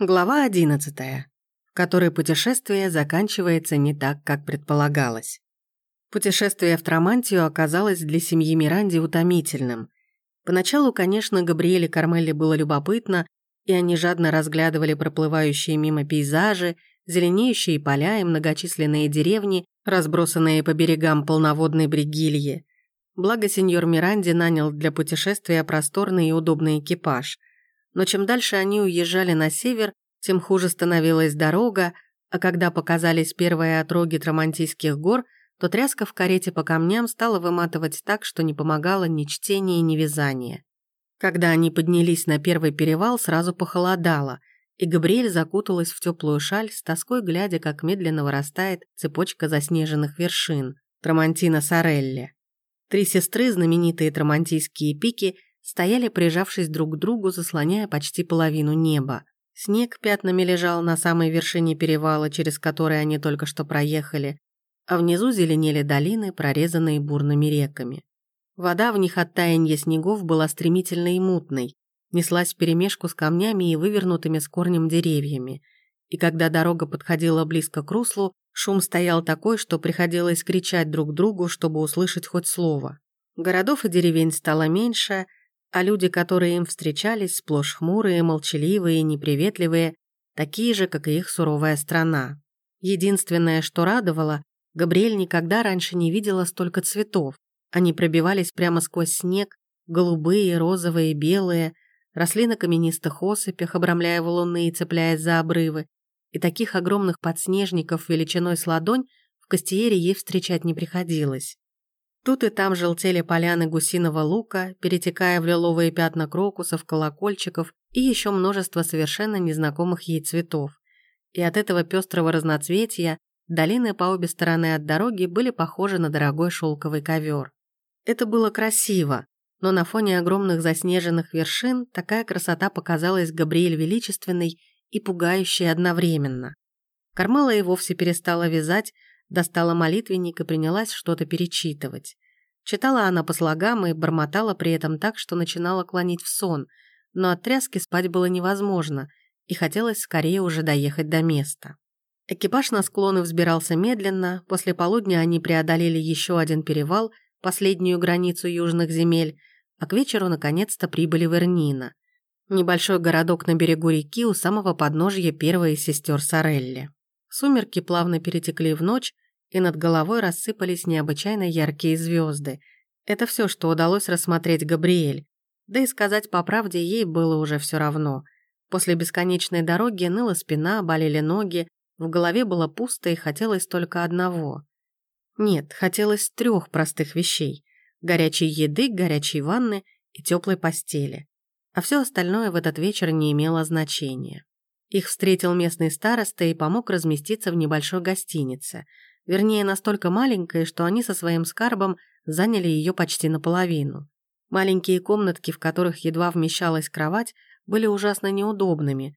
Глава 11, в которой путешествие заканчивается не так, как предполагалось. Путешествие в Тромантию оказалось для семьи Миранди утомительным. Поначалу, конечно, Габриэле Кармелле было любопытно, и они жадно разглядывали проплывающие мимо пейзажи, зеленеющие поля и многочисленные деревни, разбросанные по берегам полноводной Бригильи. Благо, сеньор Миранди нанял для путешествия просторный и удобный экипаж – но чем дальше они уезжали на север, тем хуже становилась дорога, а когда показались первые отроги Трамантийских гор, то тряска в карете по камням стала выматывать так, что не помогало ни чтение, ни вязание. Когда они поднялись на первый перевал, сразу похолодало, и Габриэль закуталась в теплую шаль, с тоской глядя, как медленно вырастает цепочка заснеженных вершин Трамантина Сорелли. Три сестры, знаменитые трамантийские пики, стояли, прижавшись друг к другу, заслоняя почти половину неба. Снег пятнами лежал на самой вершине перевала, через который они только что проехали, а внизу зеленели долины, прорезанные бурными реками. Вода в них от таяния снегов была стремительной и мутной, неслась вперемешку с камнями и вывернутыми с корнем деревьями. И когда дорога подходила близко к руслу, шум стоял такой, что приходилось кричать друг другу, чтобы услышать хоть слово. Городов и деревень стало меньше – а люди, которые им встречались, сплошь хмурые, молчаливые, неприветливые, такие же, как и их суровая страна. Единственное, что радовало, Габриэль никогда раньше не видела столько цветов. Они пробивались прямо сквозь снег, голубые, розовые, белые, росли на каменистых осыпях, обрамляя валуны и цепляясь за обрывы, и таких огромных подснежников величиной с ладонь в Костиере ей встречать не приходилось. Тут и там желтели поляны гусиного лука, перетекая в лиловые пятна крокусов, колокольчиков и еще множество совершенно незнакомых ей цветов. И от этого пестрого разноцветия долины по обе стороны от дороги были похожи на дорогой шелковый ковер. Это было красиво, но на фоне огромных заснеженных вершин такая красота показалась Габриэль величественной и пугающей одновременно. Кармела и вовсе перестала вязать, достала молитвенник и принялась что-то перечитывать. Читала она по слогам и бормотала при этом так, что начинала клонить в сон, но от тряски спать было невозможно, и хотелось скорее уже доехать до места. Экипаж на склоны взбирался медленно, после полудня они преодолели еще один перевал, последнюю границу южных земель, а к вечеру наконец-то прибыли в Эрнина, небольшой городок на берегу реки у самого подножья первой из сестер Сорелли. Сумерки плавно перетекли в ночь, и над головой рассыпались необычайно яркие звезды. Это все, что удалось рассмотреть Габриэль. Да и сказать по правде ей было уже все равно. После бесконечной дороги ныла спина, болели ноги, в голове было пусто и хотелось только одного. Нет, хотелось трех простых вещей. Горячей еды, горячей ванны и теплой постели. А все остальное в этот вечер не имело значения. Их встретил местный староста и помог разместиться в небольшой гостинице – Вернее, настолько маленькая, что они со своим скарбом заняли ее почти наполовину. Маленькие комнатки, в которых едва вмещалась кровать, были ужасно неудобными.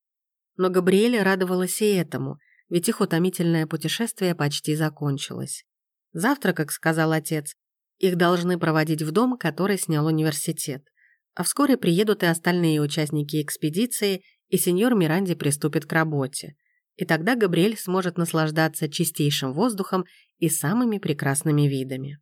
Но Габриэле радовалась и этому, ведь их утомительное путешествие почти закончилось. Завтра, как сказал отец, их должны проводить в дом, который снял университет. А вскоре приедут и остальные участники экспедиции, и сеньор Миранди приступит к работе и тогда Габриэль сможет наслаждаться чистейшим воздухом и самыми прекрасными видами.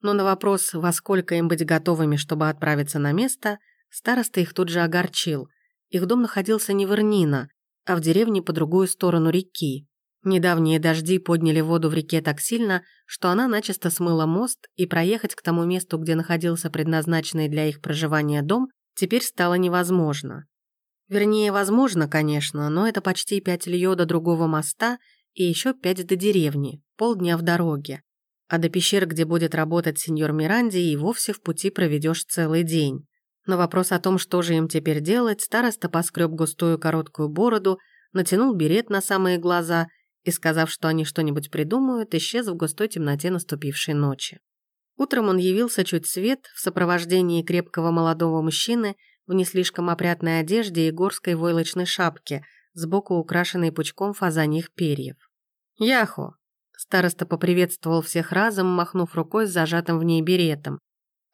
Но на вопрос, во сколько им быть готовыми, чтобы отправиться на место, староста их тут же огорчил. Их дом находился не в Ирнина, а в деревне по другую сторону реки. Недавние дожди подняли воду в реке так сильно, что она начисто смыла мост, и проехать к тому месту, где находился предназначенный для их проживания дом, теперь стало невозможно. Вернее, возможно, конечно, но это почти пять льё до другого моста и еще пять до деревни, полдня в дороге. А до пещер, где будет работать сеньор Миранди, и вовсе в пути проведешь целый день. На вопрос о том, что же им теперь делать, староста поскреб густую короткую бороду, натянул берет на самые глаза и, сказав, что они что-нибудь придумают, исчез в густой темноте наступившей ночи. Утром он явился чуть свет в сопровождении крепкого молодого мужчины в не слишком опрятной одежде и горской войлочной шапке, сбоку украшенной пучком фазаньих перьев. «Яхо!» Староста поприветствовал всех разом, махнув рукой с зажатым в ней беретом,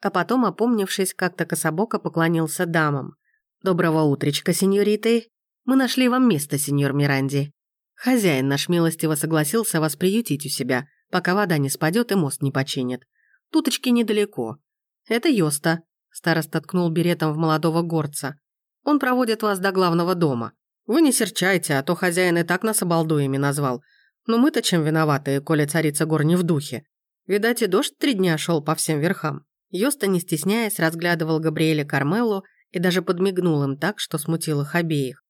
а потом, опомнившись, как-то кособоко поклонился дамам. «Доброго утречка, сеньориты!» Мы нашли вам место, сеньор Миранди. Хозяин наш милостиво согласился вас приютить у себя, пока вода не спадет и мост не починит. Туточки недалеко. Это Йоста. Староста ткнул беретом в молодого горца. Он проводит вас до главного дома. Вы не серчайте, а то хозяин и так нас обалдуями назвал. Но мы-то чем виноваты, коли царица гор не в духе. Видать, и дождь три дня шел по всем верхам. Йоста, не стесняясь, разглядывал Габриэля Кармеллу и даже подмигнул им так, что смутил их обеих.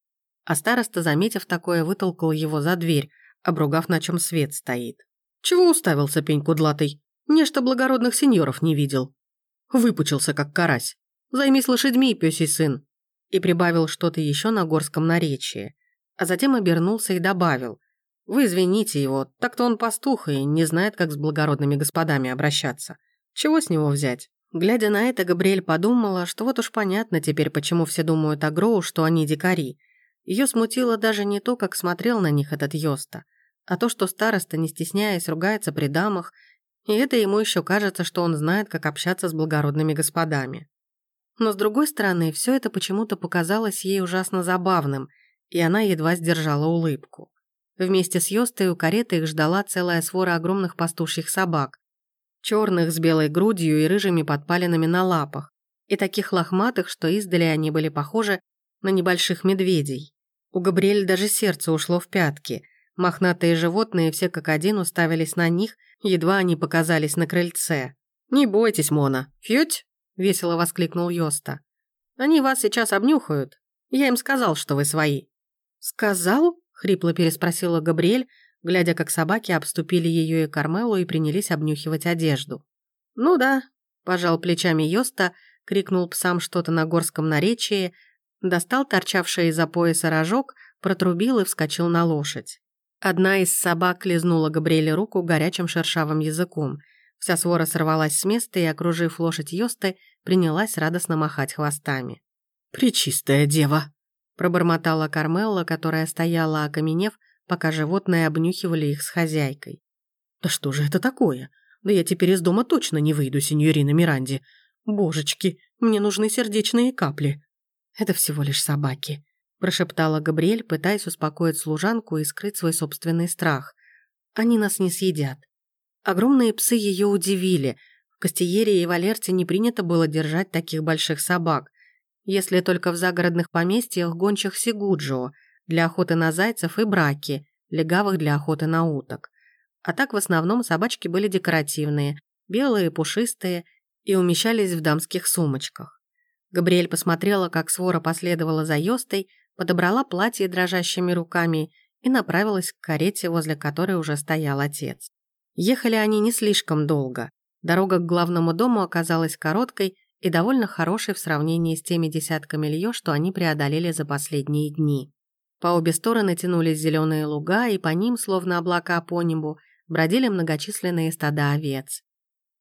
А староста, заметив такое, вытолкал его за дверь, обругав, на чем свет стоит. «Чего уставился пень кудлатый? Нечто благородных сеньоров не видел». Выпучился, как карась. «Займись лошадьми, пёсий сын». И прибавил что-то еще на горском наречии. А затем обернулся и добавил. «Вы извините его, так-то он пастух и не знает, как с благородными господами обращаться. Чего с него взять?» Глядя на это, Габриэль подумала, что вот уж понятно теперь, почему все думают о Гроу, что они дикари. Ее смутило даже не то, как смотрел на них этот Йоста, а то, что староста, не стесняясь, ругается при дамах, и это ему еще кажется, что он знает, как общаться с благородными господами. Но с другой стороны, все это почему-то показалось ей ужасно забавным, и она едва сдержала улыбку. Вместе с Йостой у кареты их ждала целая свора огромных пастушьих собак, черных с белой грудью и рыжими подпалинами на лапах, и таких лохматых, что издали они были похожи на небольших медведей. У Габриэль даже сердце ушло в пятки. Мохнатые животные все как один уставились на них, едва они показались на крыльце. «Не бойтесь, Мона. Фьють?» — весело воскликнул Йоста. «Они вас сейчас обнюхают. Я им сказал, что вы свои». «Сказал?» — хрипло переспросила Габриэль, глядя, как собаки обступили ее и Кармелу и принялись обнюхивать одежду. «Ну да», — пожал плечами Йоста, крикнул псам что-то на горском наречии, достал торчавший из-за пояса рожок, протрубил и вскочил на лошадь. Одна из собак лизнула Габриэле руку горячим шершавым языком. Вся свора сорвалась с места и, окружив лошадь Йосты, принялась радостно махать хвостами. «Пречистая дева!» – пробормотала Кармелла, которая стояла, окаменев, пока животные обнюхивали их с хозяйкой. «Да что же это такое? Да я теперь из дома точно не выйду, сеньорина Миранди. Божечки, мне нужны сердечные капли!» «Это всего лишь собаки», – прошептала Габриэль, пытаясь успокоить служанку и скрыть свой собственный страх. «Они нас не съедят». Огромные псы ее удивили. В Кастиере и Валерте не принято было держать таких больших собак, если только в загородных поместьях гончих Сигуджио для охоты на зайцев и браки, легавых для охоты на уток. А так в основном собачки были декоративные, белые, пушистые и умещались в дамских сумочках. Габриэль посмотрела, как свора последовала за Йостой, подобрала платье дрожащими руками и направилась к карете, возле которой уже стоял отец. Ехали они не слишком долго. Дорога к главному дому оказалась короткой и довольно хорошей в сравнении с теми десятками льё, что они преодолели за последние дни. По обе стороны тянулись зеленые луга, и по ним, словно облака по небу, бродили многочисленные стада овец.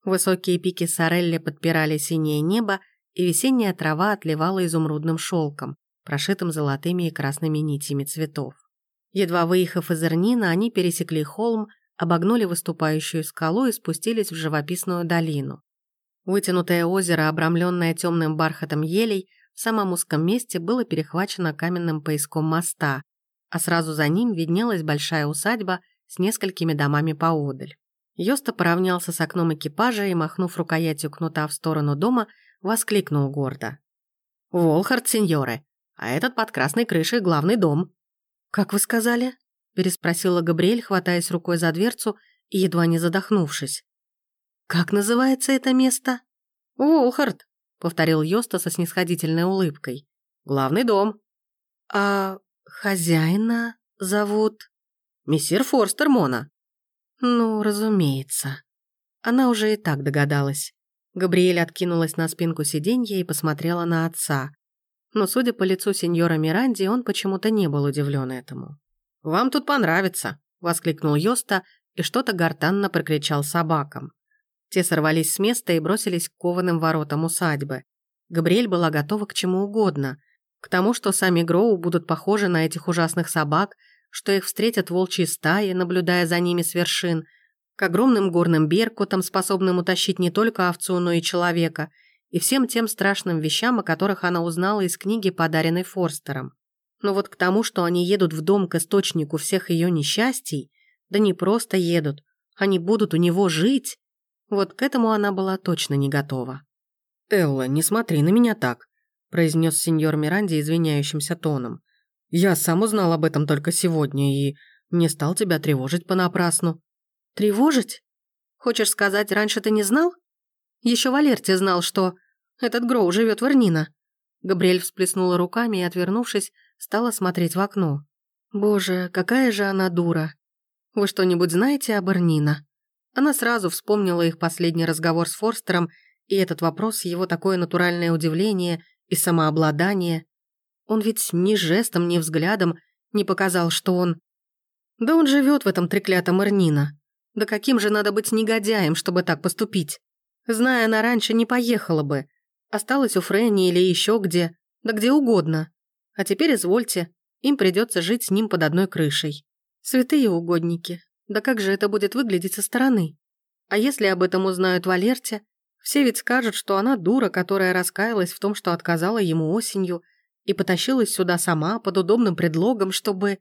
Высокие пики Сорелли подпирали синее небо, и весенняя трава отливала изумрудным шелком, прошитым золотыми и красными нитями цветов. Едва выехав из Эрнина, они пересекли холм, обогнули выступающую скалу и спустились в живописную долину. Вытянутое озеро, обрамленное темным бархатом елей, в самом узком месте было перехвачено каменным пояском моста, а сразу за ним виднелась большая усадьба с несколькими домами поодаль. Йоста поравнялся с окном экипажа и, махнув рукоятью кнута в сторону дома, воскликнул гордо. «Волхард, сеньоры, а этот под красной крышей главный дом». «Как вы сказали?» – переспросила Габриэль, хватаясь рукой за дверцу и едва не задохнувшись. «Как называется это место?» «Волхард», – повторил Йоста со снисходительной улыбкой. «Главный дом». «А хозяина зовут...» «Мессир Форстер Мона». «Ну, разумеется». Она уже и так догадалась. Габриэль откинулась на спинку сиденья и посмотрела на отца. Но, судя по лицу сеньора Миранди, он почему-то не был удивлен этому. «Вам тут понравится!» – воскликнул Йоста и что-то гортанно прокричал собакам. Те сорвались с места и бросились к кованым воротам усадьбы. Габриэль была готова к чему угодно. К тому, что сами Гроу будут похожи на этих ужасных собак, что их встретят волчьи стаи, наблюдая за ними с вершин – к огромным горным беркутам, способным утащить не только овцу, но и человека, и всем тем страшным вещам, о которых она узнала из книги, подаренной Форстером. Но вот к тому, что они едут в дом к источнику всех ее несчастий, да не просто едут, они будут у него жить, вот к этому она была точно не готова. «Элла, не смотри на меня так», – произнес сеньор Миранди извиняющимся тоном. «Я сам узнал об этом только сегодня и не стал тебя тревожить понапрасну». «Тревожить? Хочешь сказать, раньше ты не знал? Еще Валерти знал, что этот Гроу живет в Эрнино». Габриэль всплеснула руками и, отвернувшись, стала смотреть в окно. «Боже, какая же она дура! Вы что-нибудь знаете об Эрнино?» Она сразу вспомнила их последний разговор с Форстером и этот вопрос, его такое натуральное удивление и самообладание. Он ведь ни жестом, ни взглядом не показал, что он... Да он живет в этом треклятом Эрнина. Да каким же надо быть негодяем, чтобы так поступить? Зная, она раньше не поехала бы. Осталась у Фрэнни или еще где, да где угодно. А теперь извольте, им придется жить с ним под одной крышей. Святые угодники. Да как же это будет выглядеть со стороны? А если об этом узнают Валерте, все ведь скажут, что она дура, которая раскаялась в том, что отказала ему осенью, и потащилась сюда сама под удобным предлогом, чтобы...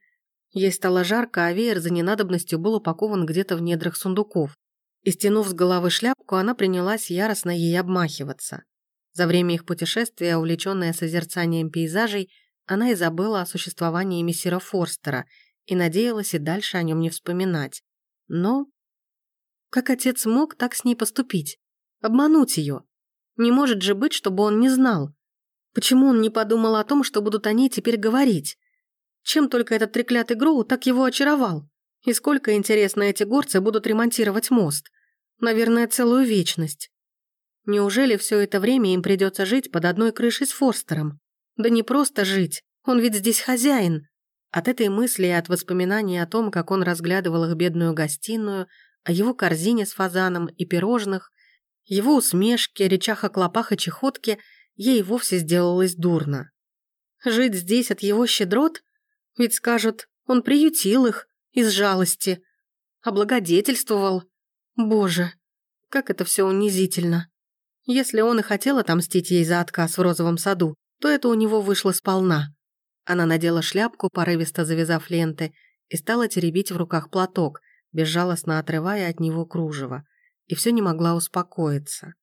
Ей стало жарко, а веер за ненадобностью был упакован где-то в недрах сундуков. И стянув с головы шляпку, она принялась яростно ей обмахиваться. За время их путешествия, увлеченная созерцанием пейзажей, она и забыла о существовании мессира Форстера и надеялась и дальше о нем не вспоминать. Но... Как отец мог так с ней поступить? Обмануть ее. Не может же быть, чтобы он не знал. Почему он не подумал о том, что будут они теперь говорить? Чем только этот треклятый Гроу так его очаровал? И сколько, интересно, эти горцы будут ремонтировать мост? Наверное, целую вечность. Неужели все это время им придется жить под одной крышей с Форстером? Да не просто жить, он ведь здесь хозяин. От этой мысли и от воспоминаний о том, как он разглядывал их бедную гостиную, о его корзине с фазаном и пирожных, его усмешки, речах о клопах и чехотке ей вовсе сделалось дурно. Жить здесь от его щедрот? Ведь скажут, он приютил их из жалости, облагодетельствовал. Боже, как это все унизительно. Если он и хотел отомстить ей за отказ в розовом саду, то это у него вышло сполна. Она надела шляпку, порывисто завязав ленты, и стала теребить в руках платок, безжалостно отрывая от него кружево и все не могла успокоиться.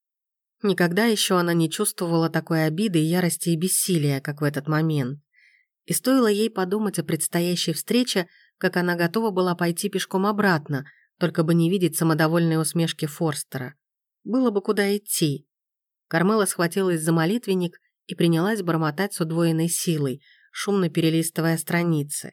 Никогда еще она не чувствовала такой обиды, ярости и бессилия, как в этот момент. И стоило ей подумать о предстоящей встрече, как она готова была пойти пешком обратно, только бы не видеть самодовольной усмешки Форстера. Было бы куда идти. Кармела схватилась за молитвенник и принялась бормотать с удвоенной силой, шумно перелистывая страницы.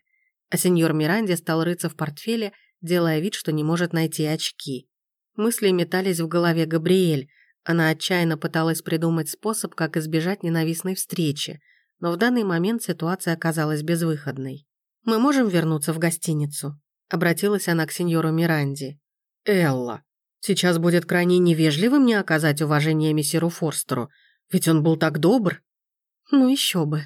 А сеньор Миранди стал рыться в портфеле, делая вид, что не может найти очки. Мысли метались в голове Габриэль. Она отчаянно пыталась придумать способ, как избежать ненавистной встречи, но в данный момент ситуация оказалась безвыходной. «Мы можем вернуться в гостиницу?» Обратилась она к сеньору Миранди. «Элла, сейчас будет крайне невежливо мне оказать уважение мессиру Форстеру, ведь он был так добр». «Ну еще бы».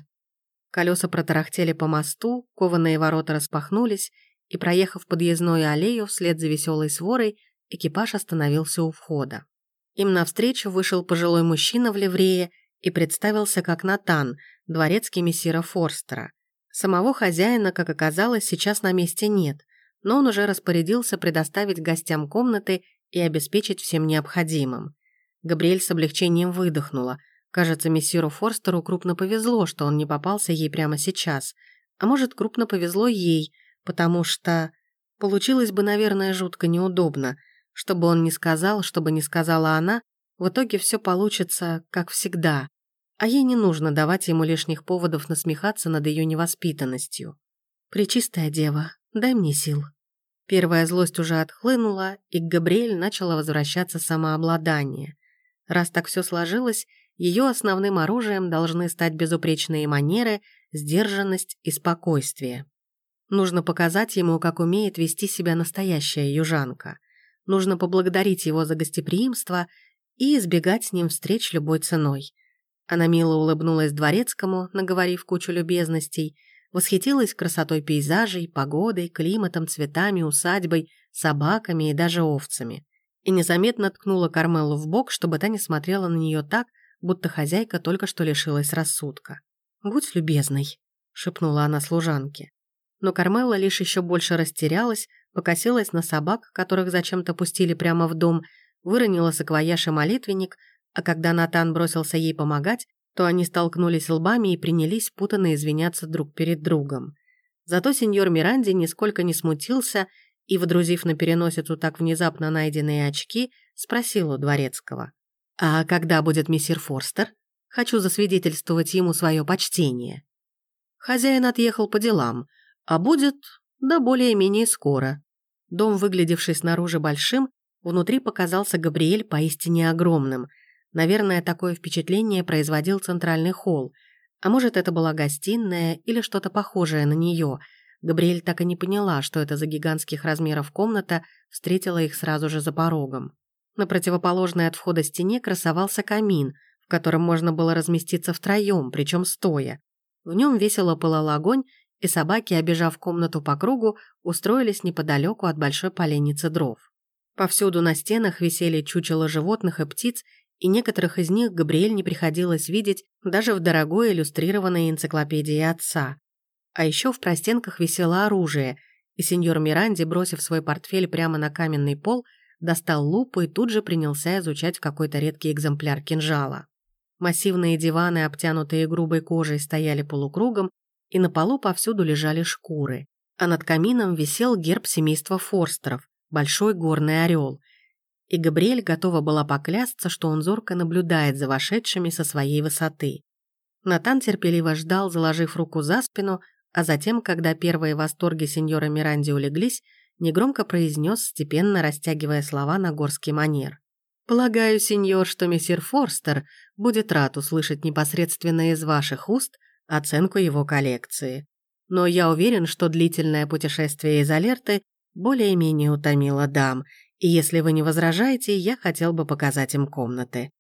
Колеса протарахтели по мосту, кованые ворота распахнулись, и, проехав подъездную аллею вслед за веселой сворой, экипаж остановился у входа. Им навстречу вышел пожилой мужчина в ливрее и представился как Натан, дворецкий мессира Форстера. Самого хозяина, как оказалось, сейчас на месте нет, но он уже распорядился предоставить гостям комнаты и обеспечить всем необходимым. Габриэль с облегчением выдохнула. Кажется, мессиру Форстеру крупно повезло, что он не попался ей прямо сейчас. А может, крупно повезло ей, потому что... Получилось бы, наверное, жутко неудобно – чтобы он не сказал, чтобы не сказала она, в итоге все получится, как всегда. А ей не нужно давать ему лишних поводов насмехаться над ее невоспитанностью. «Пречистая дева, дай мне сил». Первая злость уже отхлынула, и к Габриэль начало возвращаться самообладание. Раз так все сложилось, ее основным оружием должны стать безупречные манеры, сдержанность и спокойствие. Нужно показать ему, как умеет вести себя настоящая южанка – Нужно поблагодарить его за гостеприимство и избегать с ним встреч любой ценой. Она мило улыбнулась дворецкому, наговорив кучу любезностей, восхитилась красотой пейзажей, погодой, климатом, цветами, усадьбой, собаками и даже овцами. И незаметно ткнула Кармелу в бок, чтобы та не смотрела на нее так, будто хозяйка только что лишилась рассудка. «Будь любезной». — шепнула она служанке. Но Кармелла лишь еще больше растерялась, покосилась на собак, которых зачем-то пустили прямо в дом, выронила саквояж и молитвенник, а когда Натан бросился ей помогать, то они столкнулись лбами и принялись путанно извиняться друг перед другом. Зато сеньор Миранди нисколько не смутился и, водрузив на переносицу так внезапно найденные очки, спросил у дворецкого. «А когда будет мессир Форстер? Хочу засвидетельствовать ему свое почтение». Хозяин отъехал по делам, а будет, да более-менее скоро. Дом, выглядевший снаружи большим, внутри показался Габриэль поистине огромным. Наверное, такое впечатление производил центральный холл. А может, это была гостиная или что-то похожее на нее. Габриэль так и не поняла, что это за гигантских размеров комната встретила их сразу же за порогом. На противоположной от входа стене красовался камин, в котором можно было разместиться втроем, причем стоя. В нем весело пылал огонь, и собаки, обежав комнату по кругу, устроились неподалеку от большой поленницы дров. Повсюду на стенах висели чучела животных и птиц, и некоторых из них Габриэль не приходилось видеть даже в дорогой иллюстрированной энциклопедии отца. А еще в простенках висело оружие, и сеньор Миранди, бросив свой портфель прямо на каменный пол, достал лупу и тут же принялся изучать какой-то редкий экземпляр кинжала. Массивные диваны, обтянутые грубой кожей, стояли полукругом, и на полу повсюду лежали шкуры, а над камином висел герб семейства Форстеров, большой горный орел. И Габриэль готова была поклясться, что он зорко наблюдает за вошедшими со своей высоты. Натан терпеливо ждал, заложив руку за спину, а затем, когда первые восторги сеньора Миранди улеглись, негромко произнес, степенно растягивая слова на горский манер. «Полагаю, сеньор, что мессир Форстер будет рад услышать непосредственно из ваших уст оценку его коллекции. Но я уверен, что длительное путешествие из Алерты более-менее утомило дам, если вы не возражаете, я хотел бы показать им комнаты».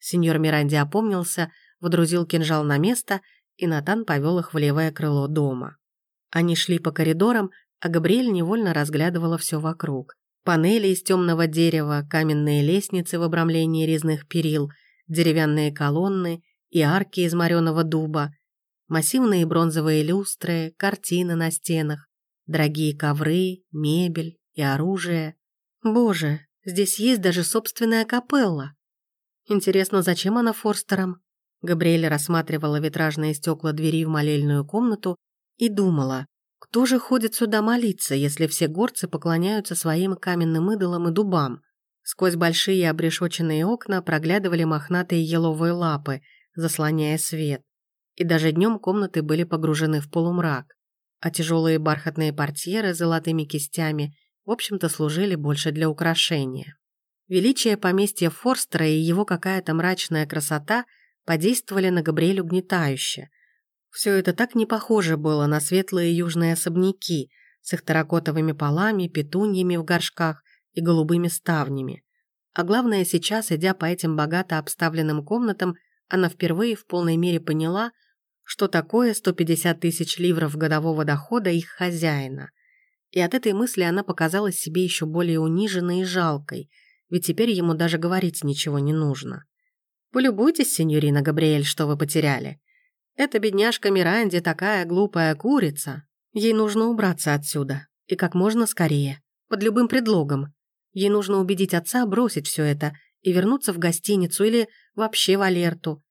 Сеньор Миранди опомнился, водрузил кинжал на место, и Натан повел их в левое крыло дома. Они шли по коридорам, а Габриэль невольно разглядывала все вокруг. Панели из темного дерева, каменные лестницы в обрамлении резных перил, деревянные колонны и арки из мореного дуба, массивные бронзовые люстры, картины на стенах, дорогие ковры, мебель и оружие. Боже, здесь есть даже собственная капелла. Интересно, зачем она Форстером? Габриэль рассматривала витражные стекла двери в молельную комнату и думала, кто же ходит сюда молиться, если все горцы поклоняются своим каменным идолам и дубам? Сквозь большие обрешоченные окна проглядывали мохнатые еловые лапы, заслоняя свет и даже днем комнаты были погружены в полумрак, а тяжелые бархатные портьеры с золотыми кистями, в общем-то, служили больше для украшения. Величие поместья Форстера и его какая-то мрачная красота подействовали на Габриэлю гнетающе. Все это так не похоже было на светлые южные особняки с их терракотовыми полами, петуньями в горшках и голубыми ставнями. А главное, сейчас, идя по этим богато обставленным комнатам, она впервые в полной мере поняла, что такое 150 тысяч ливров годового дохода их хозяина. И от этой мысли она показалась себе еще более униженной и жалкой, ведь теперь ему даже говорить ничего не нужно. «Полюбуйтесь, сеньорина Габриэль, что вы потеряли. Эта бедняжка Миранди такая глупая курица. Ей нужно убраться отсюда, и как можно скорее, под любым предлогом. Ей нужно убедить отца бросить все это и вернуться в гостиницу или вообще в Алерту,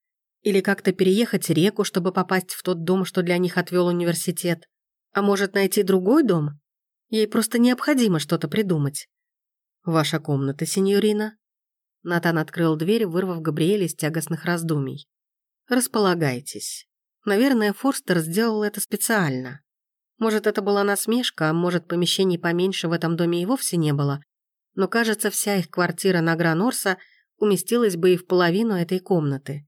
или как-то переехать реку, чтобы попасть в тот дом, что для них отвел университет. А может, найти другой дом? Ей просто необходимо что-то придумать. «Ваша комната, сеньорина?» Натан открыл дверь, вырвав Габриэля из тягостных раздумий. «Располагайтесь. Наверное, Форстер сделал это специально. Может, это была насмешка, а может, помещений поменьше в этом доме и вовсе не было. Но, кажется, вся их квартира на Гранорса уместилась бы и в половину этой комнаты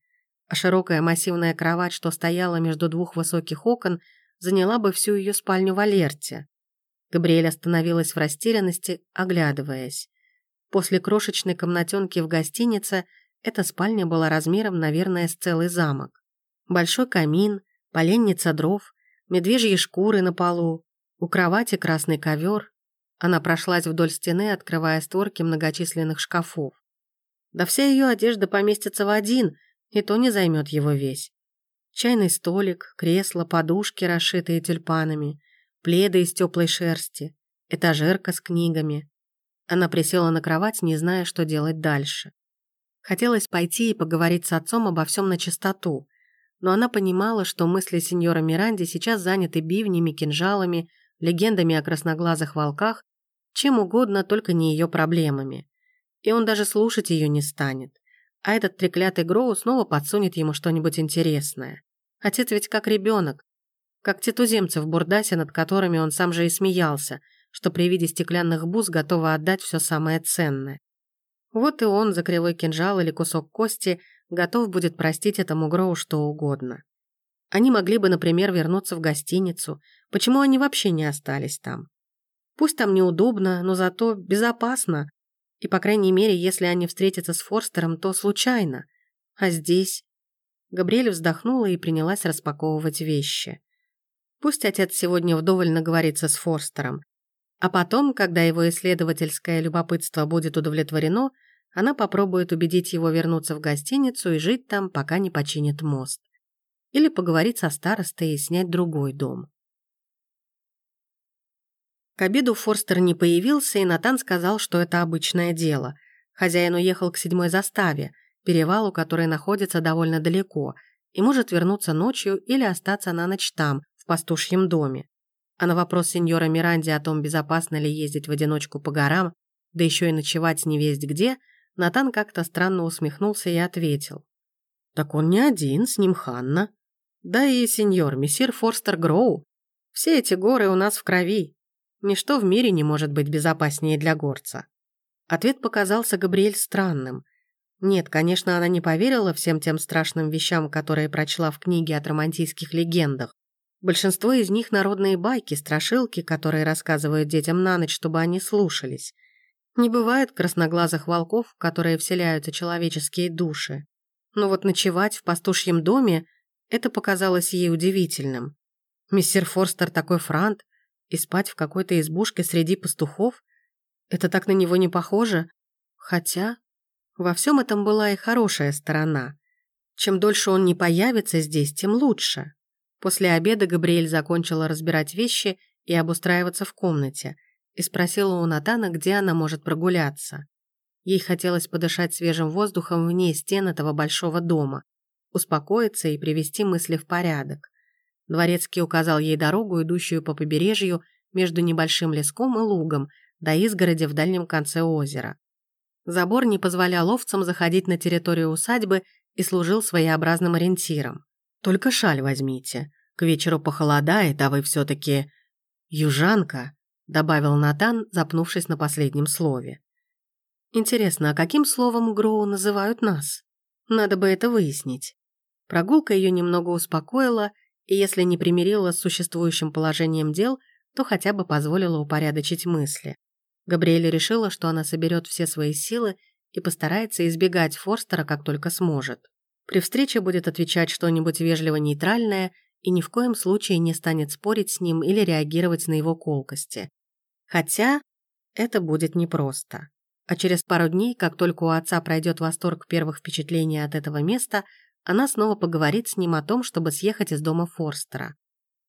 а широкая массивная кровать, что стояла между двух высоких окон, заняла бы всю ее спальню в Алерте. Габриэль остановилась в растерянности, оглядываясь. После крошечной комнатенки в гостинице эта спальня была размером, наверное, с целый замок. Большой камин, поленница дров, медвежьи шкуры на полу, у кровати красный ковер. Она прошлась вдоль стены, открывая створки многочисленных шкафов. Да вся ее одежда поместится в один — и то не займет его весь. Чайный столик, кресло, подушки, расшитые тюльпанами, пледы из теплой шерсти, этажерка с книгами. Она присела на кровать, не зная, что делать дальше. Хотелось пойти и поговорить с отцом обо всем на чистоту, но она понимала, что мысли сеньора Миранди сейчас заняты бивнями, кинжалами, легендами о красноглазых волках, чем угодно, только не ее проблемами. И он даже слушать ее не станет. А этот треклятый Гроу снова подсунет ему что-нибудь интересное. Отец ведь как ребенок, как те туземцы в бурдасе, над которыми он сам же и смеялся, что при виде стеклянных бус готовы отдать все самое ценное. Вот и он за кривой кинжал или кусок кости готов будет простить этому Гроу что угодно. Они могли бы, например, вернуться в гостиницу. Почему они вообще не остались там? Пусть там неудобно, но зато безопасно. И, по крайней мере, если они встретятся с Форстером, то случайно. А здесь... Габриэль вздохнула и принялась распаковывать вещи. Пусть отец сегодня вдоволь наговорится с Форстером. А потом, когда его исследовательское любопытство будет удовлетворено, она попробует убедить его вернуться в гостиницу и жить там, пока не починит мост. Или поговорить со старостой и снять другой дом. К обеду Форстер не появился, и Натан сказал, что это обычное дело. Хозяин уехал к седьмой заставе, перевалу, который находится довольно далеко, и может вернуться ночью или остаться на ночь там, пастушьем доме. А на вопрос сеньора Миранди о том, безопасно ли ездить в одиночку по горам, да еще и ночевать не весть где, Натан как-то странно усмехнулся и ответил. «Так он не один, с ним Ханна. Да и сеньор, мессир Форстер Гроу. Все эти горы у нас в крови. Ничто в мире не может быть безопаснее для горца». Ответ показался Габриэль странным. Нет, конечно, она не поверила всем тем страшным вещам, которые прочла в книге от романтических легендах, Большинство из них народные байки, страшилки, которые рассказывают детям на ночь, чтобы они слушались. Не бывает красноглазых волков, которые вселяются человеческие души. Но вот ночевать в пастушьем доме – это показалось ей удивительным. Мистер Форстер такой франт, и спать в какой-то избушке среди пастухов – это так на него не похоже. Хотя во всем этом была и хорошая сторона. Чем дольше он не появится здесь, тем лучше. После обеда Габриэль закончила разбирать вещи и обустраиваться в комнате и спросила у Натана, где она может прогуляться. Ей хотелось подышать свежим воздухом вне стен этого большого дома, успокоиться и привести мысли в порядок. Дворецкий указал ей дорогу, идущую по побережью между небольшим леском и лугом, до изгороди в дальнем конце озера. Забор не позволял овцам заходить на территорию усадьбы и служил своеобразным ориентиром. Только шаль возьмите. К вечеру похолодает, а вы все-таки южанка», добавил Натан, запнувшись на последнем слове. «Интересно, а каким словом Гроу называют нас? Надо бы это выяснить». Прогулка ее немного успокоила, и если не примирила с существующим положением дел, то хотя бы позволила упорядочить мысли. Габриэля решила, что она соберет все свои силы и постарается избегать Форстера как только сможет. При встрече будет отвечать что-нибудь вежливо-нейтральное и ни в коем случае не станет спорить с ним или реагировать на его колкости. Хотя это будет непросто. А через пару дней, как только у отца пройдет восторг первых впечатлений от этого места, она снова поговорит с ним о том, чтобы съехать из дома Форстера.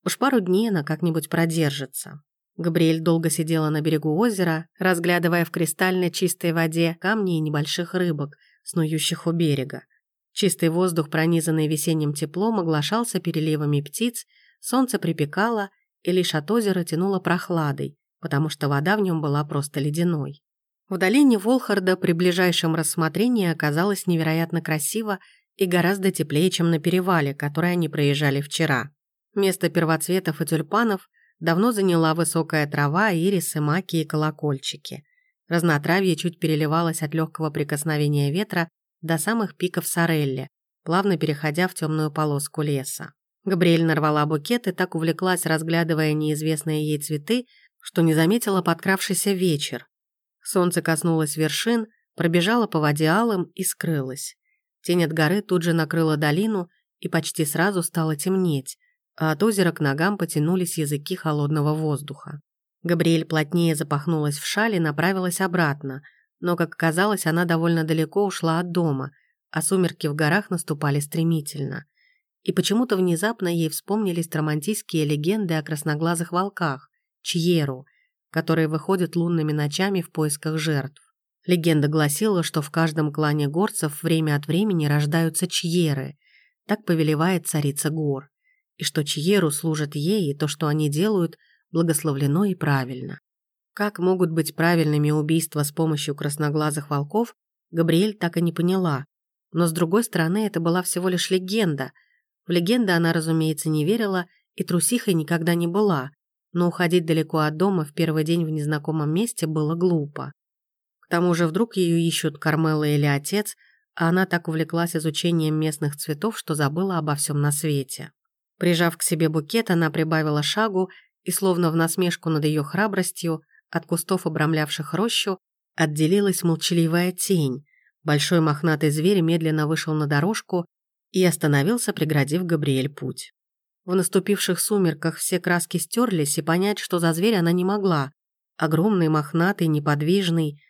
Уж пару дней она как-нибудь продержится. Габриэль долго сидела на берегу озера, разглядывая в кристально чистой воде камни и небольших рыбок, снующих у берега. Чистый воздух, пронизанный весенним теплом, оглашался переливами птиц, солнце припекало, и лишь от озера тянуло прохладой, потому что вода в нем была просто ледяной. В долине Волхарда при ближайшем рассмотрении оказалось невероятно красиво и гораздо теплее, чем на перевале, который они проезжали вчера. Место первоцветов и тюльпанов давно заняла высокая трава, ирисы, маки и колокольчики. Разнотравье чуть переливалось от легкого прикосновения ветра до самых пиков Сорелли, плавно переходя в темную полоску леса. Габриэль нарвала букет и так увлеклась, разглядывая неизвестные ей цветы, что не заметила подкравшийся вечер. Солнце коснулось вершин, пробежало по воде алым и скрылось. Тень от горы тут же накрыла долину, и почти сразу стало темнеть, а от озера к ногам потянулись языки холодного воздуха. Габриэль плотнее запахнулась в шаль и направилась обратно – но, как оказалось, она довольно далеко ушла от дома, а сумерки в горах наступали стремительно. И почему-то внезапно ей вспомнились романтические легенды о красноглазых волках, Чьеру, которые выходят лунными ночами в поисках жертв. Легенда гласила, что в каждом клане горцев время от времени рождаются Чьеры, так повелевает царица гор, и что Чьеру служат ей, и то, что они делают, благословлено и правильно. Как могут быть правильными убийства с помощью красноглазых волков, Габриэль так и не поняла. Но с другой стороны, это была всего лишь легенда. В легенды она, разумеется, не верила и трусихой никогда не была, но уходить далеко от дома в первый день в незнакомом месте было глупо. К тому же вдруг ее ищут Кармела или отец, а она так увлеклась изучением местных цветов, что забыла обо всем на свете. Прижав к себе букет, она прибавила шагу и, словно в насмешку над ее храбростью, от кустов, обрамлявших рощу, отделилась молчаливая тень. Большой мохнатый зверь медленно вышел на дорожку и остановился, преградив Габриэль путь. В наступивших сумерках все краски стерлись, и понять, что за зверь она не могла. Огромный, мохнатый, неподвижный.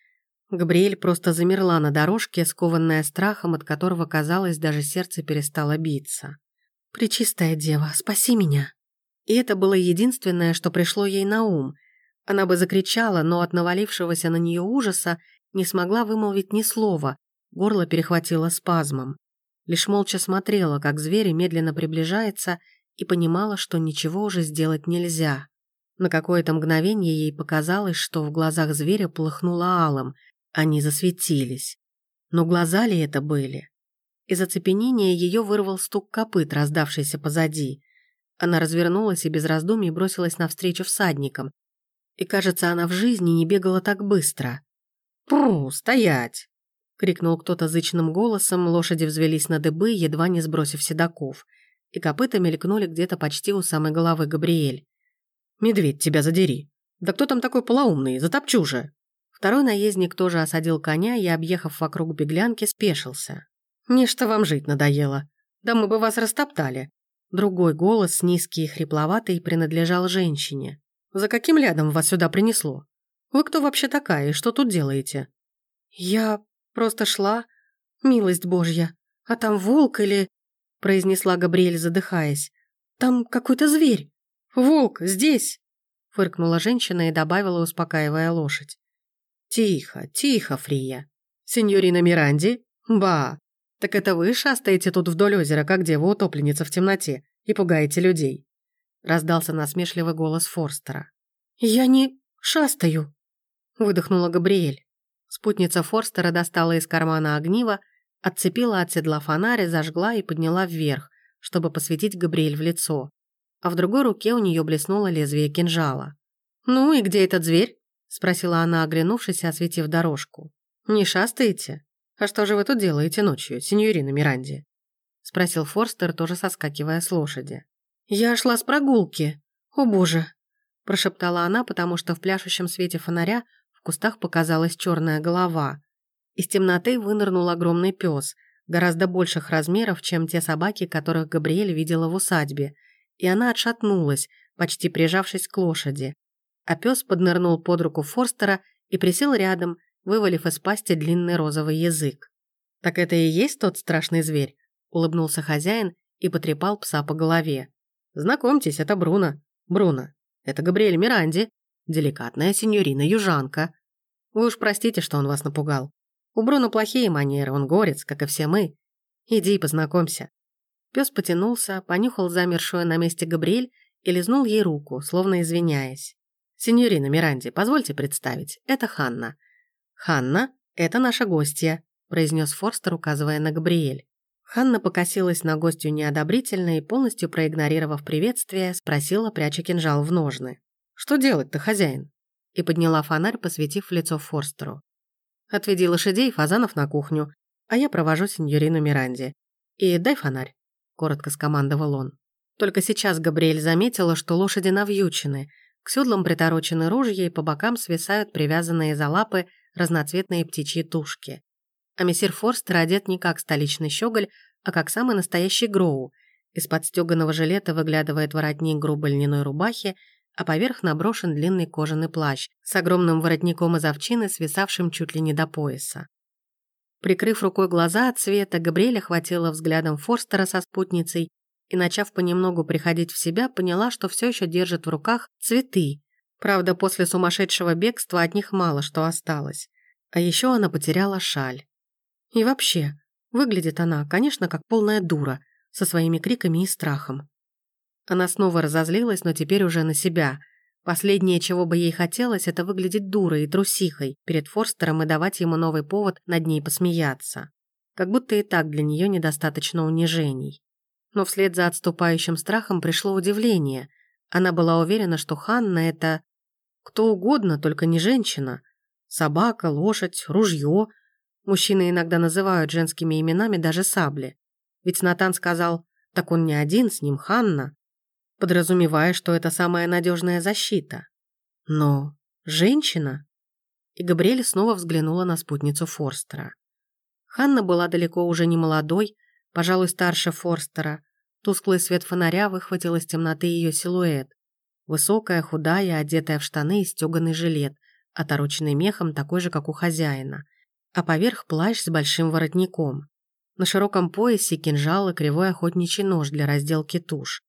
Габриэль просто замерла на дорожке, скованная страхом, от которого, казалось, даже сердце перестало биться. «Пречистая дева, спаси меня!» И это было единственное, что пришло ей на ум. Она бы закричала, но от навалившегося на нее ужаса не смогла вымолвить ни слова, горло перехватило спазмом. Лишь молча смотрела, как зверь медленно приближается, и понимала, что ничего уже сделать нельзя. На какое-то мгновение ей показалось, что в глазах зверя полыхнуло алым, они засветились. Но глаза ли это были? Из оцепенения ее вырвал стук копыт, раздавшийся позади. Она развернулась и без раздумий бросилась навстречу всадникам. И, кажется, она в жизни не бегала так быстро. «Пру, стоять!» — крикнул кто-то зычным голосом, лошади взвелись на дыбы, едва не сбросив седаков — и копыта мелькнули где-то почти у самой головы Габриэль. «Медведь, тебя задери! Да кто там такой полоумный? Затопчу же!» Второй наездник тоже осадил коня и, объехав вокруг беглянки, спешился. «Не вам жить надоело. Да мы бы вас растоптали». Другой голос, низкий и хрипловатый, принадлежал женщине. «За каким лядом вас сюда принесло? Вы кто вообще такая и что тут делаете?» «Я просто шла. Милость божья. А там волк или произнесла Габриэль, задыхаясь. «Там какой-то зверь!» «Волк, здесь!» фыркнула женщина и добавила, успокаивая лошадь. «Тихо, тихо, Фрия. Сеньорина Миранди? Ба! Так это вы шастаете тут вдоль озера, как дева-утопленница в темноте, и пугаете людей?» Раздался насмешливый голос Форстера. «Я не шастаю», выдохнула Габриэль. Спутница Форстера достала из кармана огниво Отцепила от седла фонарь, зажгла и подняла вверх, чтобы посветить Габриэль в лицо. А в другой руке у нее блеснуло лезвие кинжала. «Ну и где этот зверь?» – спросила она, оглянувшись и осветив дорожку. «Не шастаете? А что же вы тут делаете ночью, сеньорина Миранди?» – спросил Форстер, тоже соскакивая с лошади. «Я шла с прогулки. О боже!» – прошептала она, потому что в пляшущем свете фонаря в кустах показалась черная голова, из темноты вынырнул огромный пес, гораздо больших размеров, чем те собаки, которых Габриэль видела в усадьбе, и она отшатнулась, почти прижавшись к лошади. А пес поднырнул под руку Форстера и присел рядом, вывалив из пасти длинный розовый язык. «Так это и есть тот страшный зверь?» – улыбнулся хозяин и потрепал пса по голове. «Знакомьтесь, это Бруно. Бруно, это Габриэль Миранди, деликатная сеньорина-южанка. Вы уж простите, что он вас напугал. У Бруно плохие манеры, он горец, как и все мы. Иди познакомься». Пес потянулся, понюхал замершую на месте Габриэль и лизнул ей руку, словно извиняясь. «Синьорина Миранди, позвольте представить, это Ханна». «Ханна, это наша гостья», – произнес Форстер, указывая на Габриэль. Ханна покосилась на гостью неодобрительно и, полностью проигнорировав приветствие, спросила, пряча кинжал в ножны. «Что делать-то, хозяин?» И подняла фонарь, посветив лицо Форстеру. Отведи лошадей фазанов на кухню, а я провожу сеньорину Миранди. И дай фонарь», — коротко скомандовал он. Только сейчас Габриэль заметила, что лошади навьючены, к седлам приторочены ружья и по бокам свисают привязанные за лапы разноцветные птичьи тушки. А мессир Форстер одет не как столичный щеголь, а как самый настоящий гроу. Из-под стеганого жилета выглядывает воротник грубой льняной рубахи, а поверх наброшен длинный кожаный плащ с огромным воротником из овчины, свисавшим чуть ли не до пояса. Прикрыв рукой глаза от света, Габриэля хватила взглядом Форстера со спутницей и, начав понемногу приходить в себя, поняла, что все еще держит в руках цветы. Правда, после сумасшедшего бегства от них мало что осталось. А еще она потеряла шаль. И вообще, выглядит она, конечно, как полная дура, со своими криками и страхом. Она снова разозлилась, но теперь уже на себя. Последнее, чего бы ей хотелось, это выглядеть дурой и трусихой перед Форстером и давать ему новый повод над ней посмеяться. Как будто и так для нее недостаточно унижений. Но вслед за отступающим страхом пришло удивление. Она была уверена, что Ханна — это кто угодно, только не женщина. Собака, лошадь, ружье. Мужчины иногда называют женскими именами даже сабли. Ведь Натан сказал, так он не один, с ним Ханна, подразумевая, что это самая надежная защита. Но женщина? И Габриэль снова взглянула на спутницу Форстера. Ханна была далеко уже не молодой, пожалуй, старше Форстера. Тусклый свет фонаря выхватил из темноты ее силуэт. Высокая, худая, одетая в штаны и стеганый жилет, отороченный мехом такой же, как у хозяина, а поверх плащ с большим воротником. На широком поясе кинжал и кривой охотничий нож для разделки туш.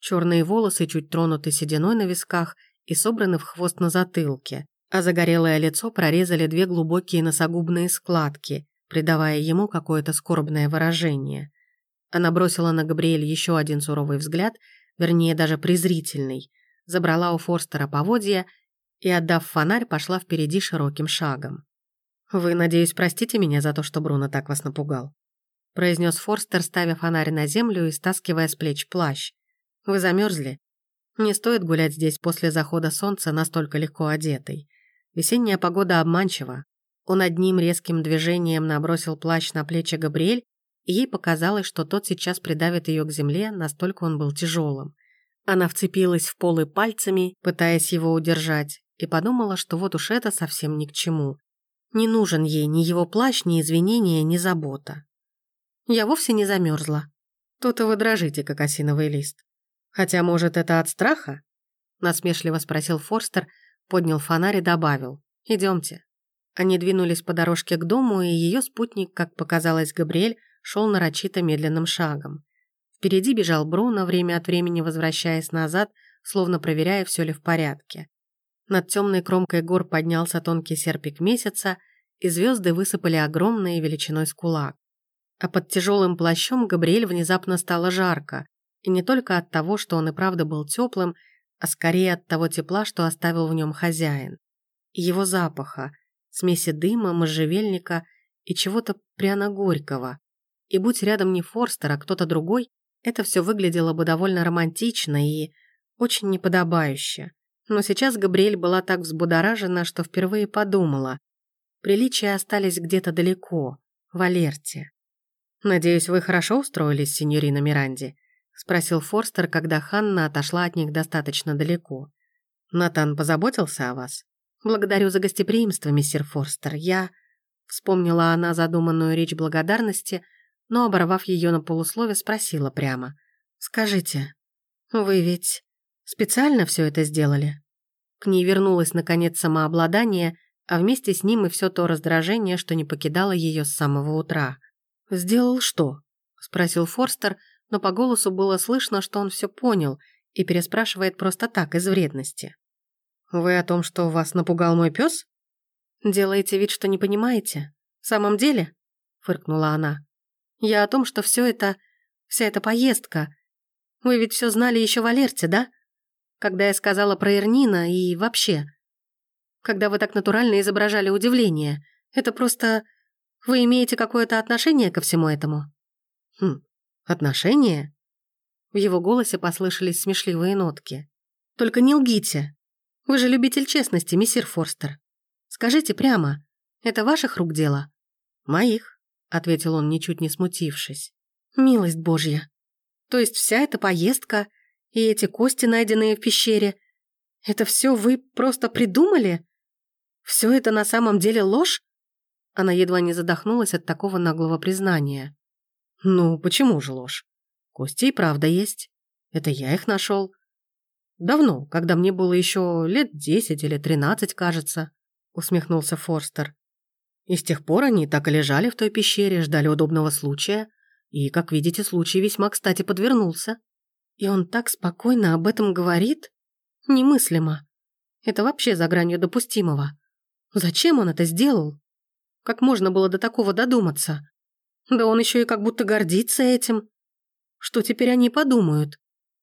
Черные волосы чуть тронуты сединой на висках и собраны в хвост на затылке, а загорелое лицо прорезали две глубокие носогубные складки, придавая ему какое-то скорбное выражение. Она бросила на Габриэль еще один суровый взгляд, вернее, даже презрительный, забрала у Форстера поводья и, отдав фонарь, пошла впереди широким шагом. «Вы, надеюсь, простите меня за то, что Бруно так вас напугал?» произнес Форстер, ставя фонарь на землю и стаскивая с плеч плащ. «Вы замерзли? Не стоит гулять здесь после захода солнца настолько легко одетой. Весенняя погода обманчива, он одним резким движением набросил плащ на плечи Габриэль, и ей показалось, что тот сейчас придавит ее к земле, настолько он был тяжелым. Она вцепилась в полы пальцами, пытаясь его удержать, и подумала, что вот уж это совсем ни к чему. Не нужен ей ни его плащ, ни извинения, ни забота. Я вовсе не замерзла. То-то вы дрожите, как осиновый лист. Хотя, может, это от страха? Насмешливо спросил Форстер, поднял фонарь и добавил. Идемте. Они двинулись по дорожке к дому, и ее спутник, как показалось Габриэль, шел нарочито медленным шагом. Впереди бежал Бруно, время от времени возвращаясь назад, словно проверяя, все ли в порядке. Над темной кромкой гор поднялся тонкий серпик месяца, и звезды высыпали огромные величиной с кулак. А под тяжелым плащом Габриэль внезапно стало жарко, и не только от того, что он и правда был теплым, а скорее от того тепла, что оставил в нем хозяин. его запаха, смеси дыма, можжевельника и чего-то пряно-горького. И будь рядом не Форстер, а кто-то другой, это все выглядело бы довольно романтично и очень неподобающе. Но сейчас Габриэль была так взбудоражена, что впервые подумала. Приличия остались где-то далеко, в Алерте. «Надеюсь, вы хорошо устроились, сеньорина Миранди?» — спросил Форстер, когда Ханна отошла от них достаточно далеко. «Натан позаботился о вас?» «Благодарю за гостеприимство, мистер Форстер. Я...» Вспомнила она задуманную речь благодарности, но, оборвав ее на полуслове, спросила прямо. «Скажите, вы ведь специально все это сделали?» К ней вернулось, наконец, самообладание, а вместе с ним и все то раздражение, что не покидало ее с самого утра. «Сделал что?» — спросил Форстер, но по голосу было слышно, что он все понял и переспрашивает просто так, из вредности. «Вы о том, что вас напугал мой пес? «Делаете вид, что не понимаете? В самом деле?» — фыркнула она. «Я о том, что все это... вся эта поездка... Вы ведь все знали еще в Алерте, да? Когда я сказала про Эрнина и вообще... Когда вы так натурально изображали удивление. Это просто... Вы имеете какое-то отношение ко всему этому?» «Хм, отношение?» В его голосе послышались смешливые нотки. «Только не лгите!» Вы же любитель честности, мистер Форстер. Скажите прямо, это ваших рук дело?» «Моих», — ответил он, ничуть не смутившись. «Милость Божья. То есть вся эта поездка и эти кости, найденные в пещере, это все вы просто придумали? Все это на самом деле ложь?» Она едва не задохнулась от такого наглого признания. «Ну, почему же ложь? Кости и правда есть. Это я их нашел. Давно, когда мне было еще лет десять или тринадцать, кажется», — усмехнулся Форстер. «И с тех пор они так и лежали в той пещере, ждали удобного случая. И, как видите, случай весьма кстати подвернулся. И он так спокойно об этом говорит? Немыслимо. Это вообще за гранью допустимого. Зачем он это сделал? Как можно было до такого додуматься? Да он еще и как будто гордится этим. Что теперь они подумают?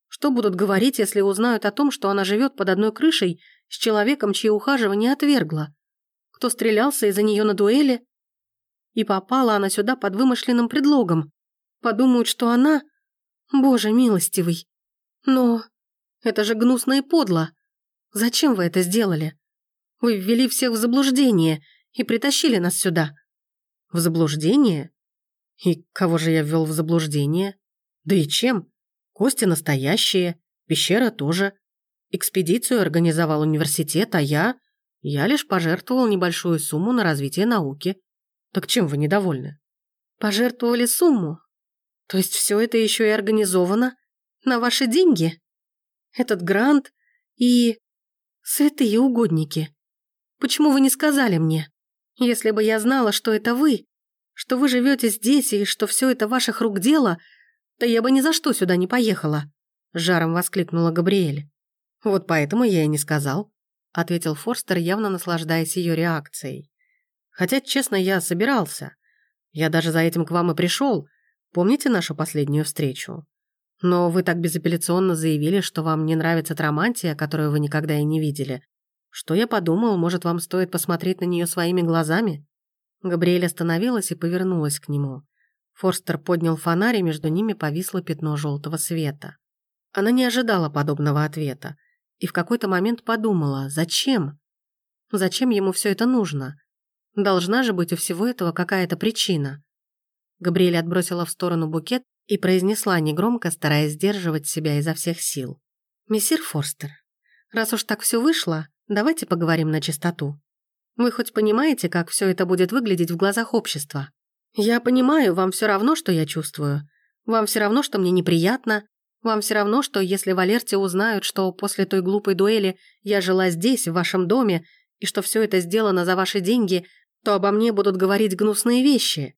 Что будут говорить, если узнают о том, что она живет под одной крышей с человеком, чье ухаживание отвергла? Кто стрелялся из-за нее на дуэли? И попала она сюда под вымышленным предлогом. Подумают, что она... Боже милостивый. Но это же гнусно и подло. Зачем вы это сделали? Вы ввели всех в заблуждение и притащили нас сюда. В заблуждение? И кого же я ввел в заблуждение? Да и чем? Кости настоящие, пещера тоже. Экспедицию организовал университет, а я... Я лишь пожертвовал небольшую сумму на развитие науки. Так чем вы недовольны? Пожертвовали сумму? То есть все это еще и организовано на ваши деньги? Этот грант и... Святые угодники. Почему вы не сказали мне? Если бы я знала, что это вы, что вы живете здесь и что все это ваших рук дело, «Да я бы ни за что сюда не поехала», — жаром воскликнула Габриэль. «Вот поэтому я и не сказал», — ответил Форстер, явно наслаждаясь ее реакцией. «Хотя, честно, я собирался. Я даже за этим к вам и пришел. Помните нашу последнюю встречу? Но вы так безапелляционно заявили, что вам не нравится Трамантия, которую вы никогда и не видели. Что я подумал, может, вам стоит посмотреть на нее своими глазами?» Габриэль остановилась и повернулась к нему. Форстер поднял фонарь, и между ними повисло пятно желтого света. Она не ожидала подобного ответа и в какой-то момент подумала, зачем? Зачем ему все это нужно? Должна же быть у всего этого какая-то причина. Габриэль отбросила в сторону букет и произнесла негромко, стараясь сдерживать себя изо всех сил. «Мессир Форстер, раз уж так все вышло, давайте поговорим на чистоту. Вы хоть понимаете, как все это будет выглядеть в глазах общества?» «Я понимаю, вам все равно, что я чувствую. Вам все равно, что мне неприятно. Вам все равно, что если в Алерте узнают, что после той глупой дуэли я жила здесь, в вашем доме, и что все это сделано за ваши деньги, то обо мне будут говорить гнусные вещи.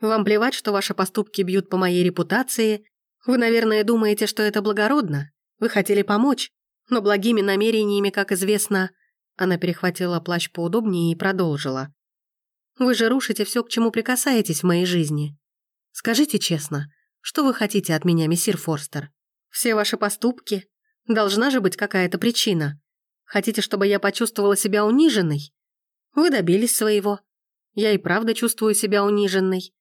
Вам плевать, что ваши поступки бьют по моей репутации. Вы, наверное, думаете, что это благородно. Вы хотели помочь, но благими намерениями, как известно...» Она перехватила плащ поудобнее и продолжила. Вы же рушите все, к чему прикасаетесь в моей жизни. Скажите честно, что вы хотите от меня, мессир Форстер? Все ваши поступки? Должна же быть какая-то причина. Хотите, чтобы я почувствовала себя униженной? Вы добились своего. Я и правда чувствую себя униженной.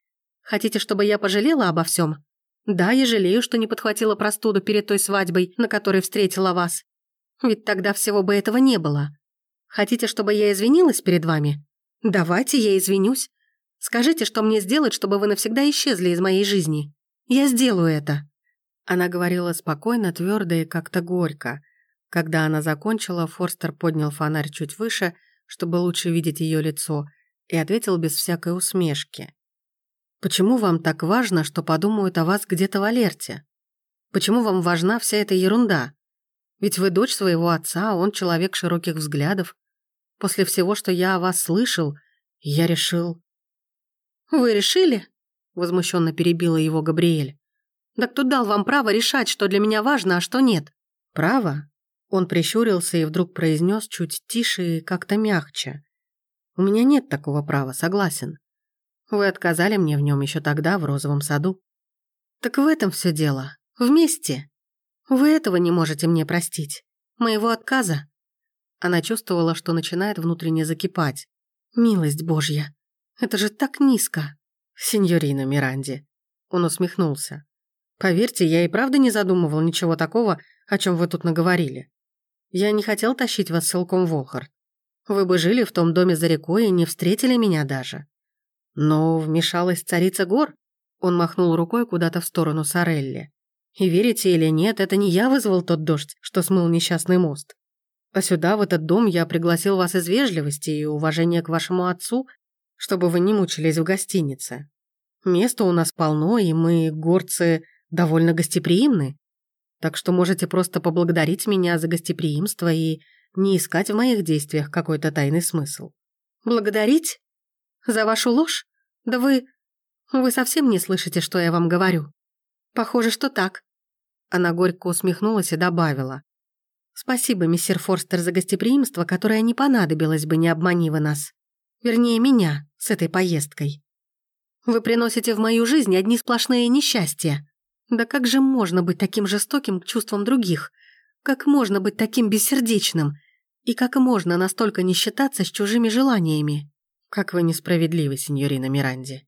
Хотите, чтобы я пожалела обо всем? Да, я жалею, что не подхватила простуду перед той свадьбой, на которой встретила вас. Ведь тогда всего бы этого не было. Хотите, чтобы я извинилась перед вами? «Давайте я извинюсь. Скажите, что мне сделать, чтобы вы навсегда исчезли из моей жизни. Я сделаю это». Она говорила спокойно, твердо и как-то горько. Когда она закончила, Форстер поднял фонарь чуть выше, чтобы лучше видеть ее лицо, и ответил без всякой усмешки. «Почему вам так важно, что подумают о вас где-то в Алерте? Почему вам важна вся эта ерунда? Ведь вы дочь своего отца, а он человек широких взглядов. После всего, что я о вас слышал, я решил...» «Вы решили?» — возмущенно перебила его Габриэль. «Да кто дал вам право решать, что для меня важно, а что нет?» «Право?» Он прищурился и вдруг произнес чуть тише и как-то мягче. «У меня нет такого права, согласен. Вы отказали мне в нем еще тогда, в розовом саду». «Так в этом все дело. Вместе. Вы этого не можете мне простить. Моего отказа. Она чувствовала, что начинает внутренне закипать. «Милость Божья! Это же так низко!» «Сеньорина Миранди!» Он усмехнулся. «Поверьте, я и правда не задумывал ничего такого, о чем вы тут наговорили. Я не хотел тащить вас силком в Волхард. Вы бы жили в том доме за рекой и не встретили меня даже. Но вмешалась царица гор». Он махнул рукой куда-то в сторону Сорелли. «И верите или нет, это не я вызвал тот дождь, что смыл несчастный мост. А сюда, в этот дом, я пригласил вас из вежливости и уважения к вашему отцу, чтобы вы не мучились в гостинице. Места у нас полно, и мы, горцы, довольно гостеприимны. Так что можете просто поблагодарить меня за гостеприимство и не искать в моих действиях какой-то тайный смысл. Благодарить? За вашу ложь? Да вы... Вы совсем не слышите, что я вам говорю? Похоже, что так. Она горько усмехнулась и добавила. Спасибо, мистер Форстер, за гостеприимство, которое не понадобилось бы, не обмани нас. Вернее, меня с этой поездкой. Вы приносите в мою жизнь одни сплошные несчастья. Да как же можно быть таким жестоким к чувствам других? Как можно быть таким бессердечным? И как можно настолько не считаться с чужими желаниями? Как вы несправедливы, сеньорина Миранди.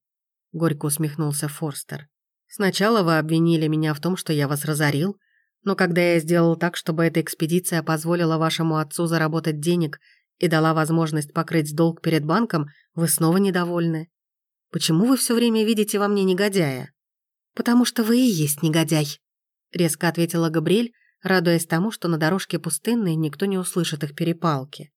Горько усмехнулся Форстер. Сначала вы обвинили меня в том, что я вас разорил, но когда я сделал так, чтобы эта экспедиция позволила вашему отцу заработать денег и дала возможность покрыть долг перед банком, вы снова недовольны. Почему вы все время видите во мне негодяя? Потому что вы и есть негодяй, резко ответила Габриэль, радуясь тому, что на дорожке пустынной никто не услышит их перепалки.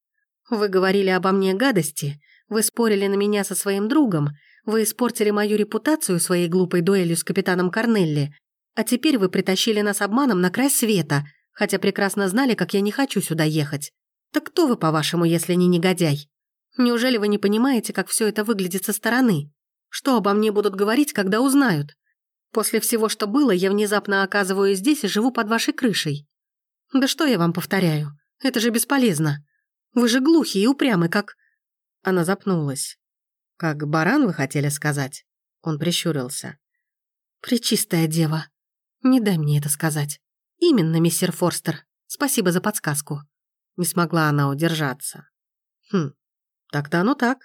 Вы говорили обо мне гадости, вы спорили на меня со своим другом, вы испортили мою репутацию своей глупой дуэлью с капитаном Корнелли, а теперь вы притащили нас обманом на край света, хотя прекрасно знали, как я не хочу сюда ехать. Так кто вы, по-вашему, если не негодяй? Неужели вы не понимаете, как все это выглядит со стороны? Что обо мне будут говорить, когда узнают? После всего, что было, я внезапно оказываюсь здесь и живу под вашей крышей. Да что я вам повторяю? Это же бесполезно. Вы же глухие и упрямы, как...» Она запнулась. «Как баран, вы хотели сказать?» Он прищурился. «Пречистая дева. Не дай мне это сказать. Именно, мистер Форстер. Спасибо за подсказку». Не смогла она удержаться. «Хм, так-то оно так.